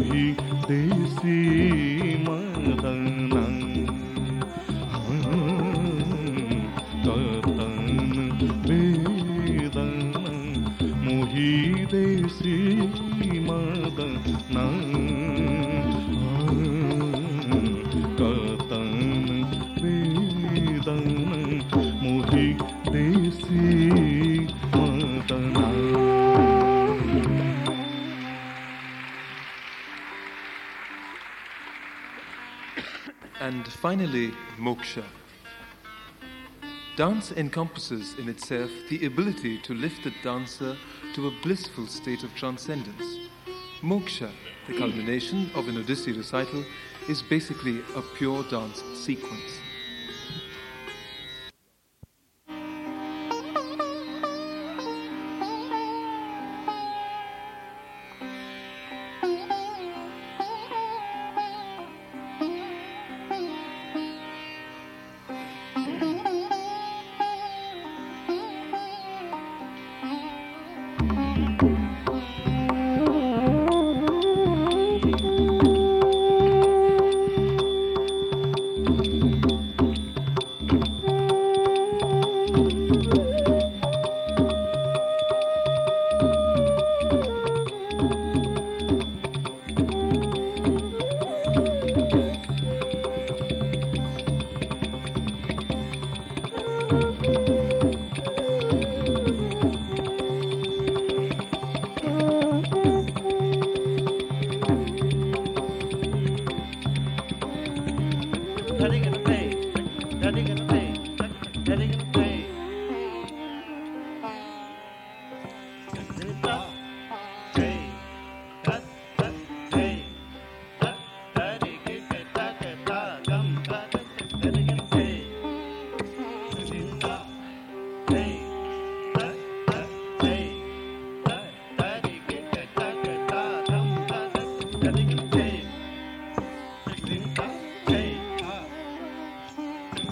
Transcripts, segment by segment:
हि देसी मदनं ततन वेदनं मुहि देसी मदनं finally, moksha. Dance encompasses in itself the ability to lift the dancer to a blissful state of transcendence. Moksha, the culmination of an Odyssey recital, is basically a pure dance sequence.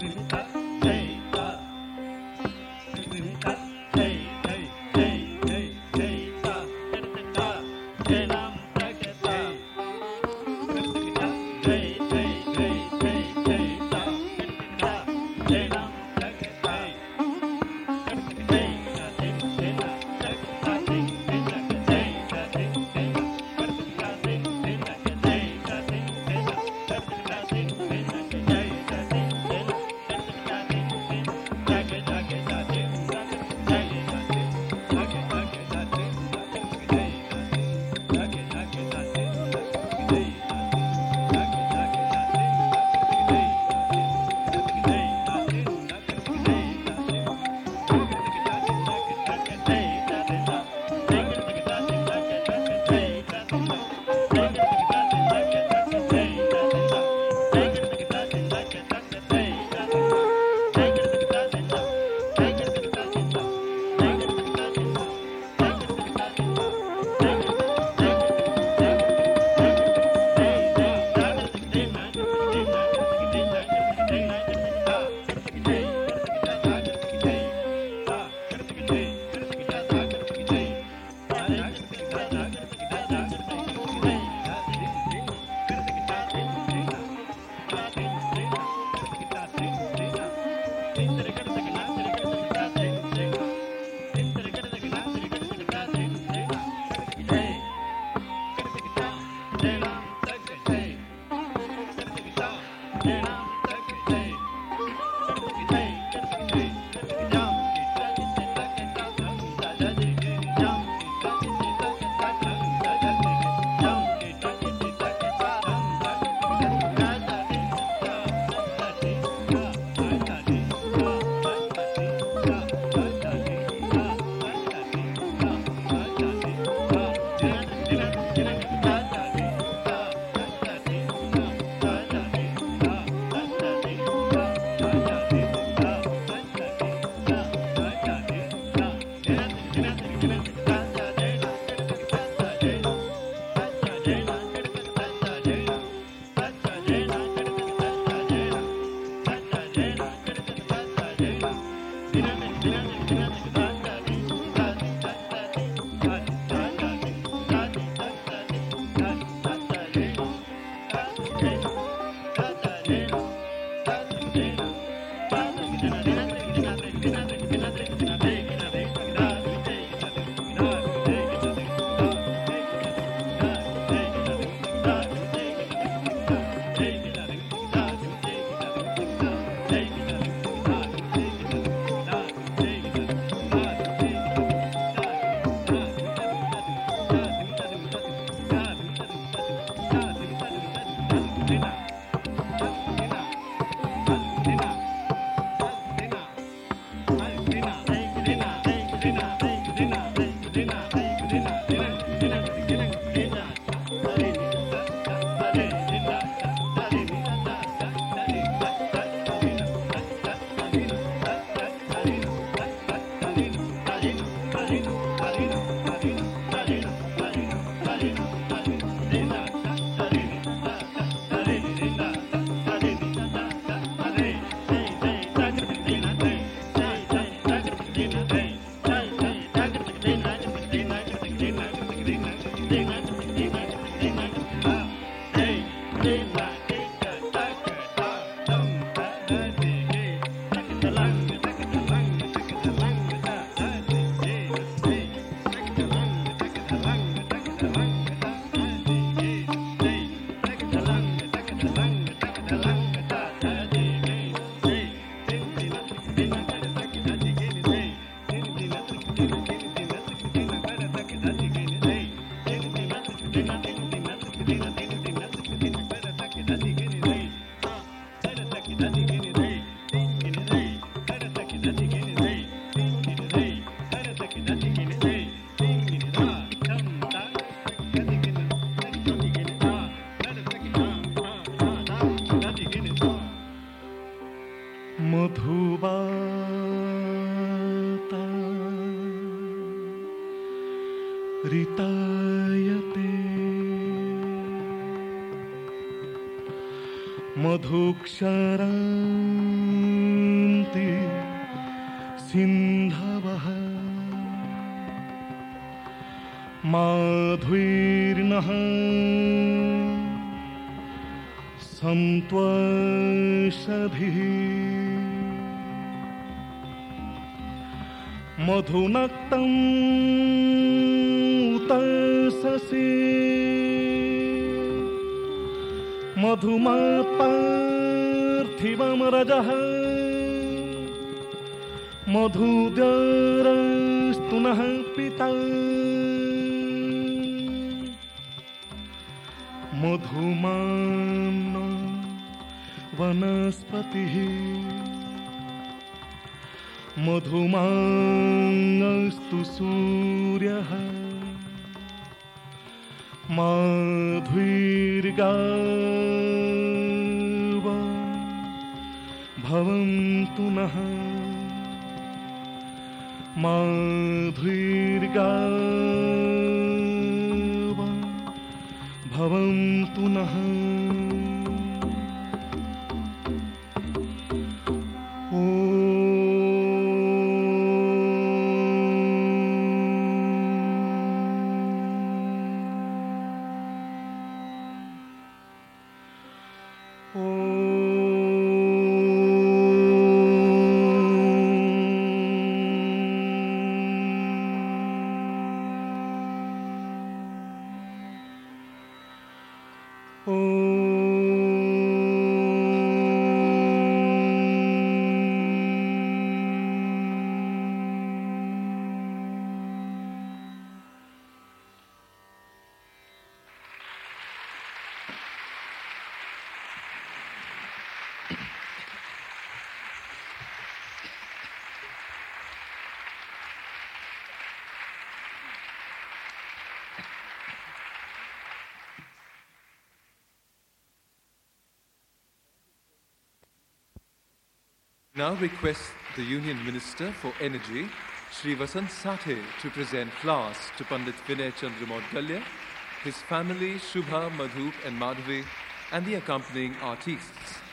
Minta update. do. मधुक्षरान्ति सिन्धवः। माध्वीर्नः सन्त्वषधिः मधुनक्तम् उतससि मधुदरस्तु नः पिता। मधुमान वनस्पतिः। मधुमास्तु सूर्यः। माध्वीर्गा पुनः माधुर्गा भवन्तु नः। Oh. Now request the Union Minister for Energy, Sri Vasant Sathe, to present flowers to Pandit Vinay Chandra Maudgalya, his family, Shubha, Madhup and Madhavi, and the accompanying artists.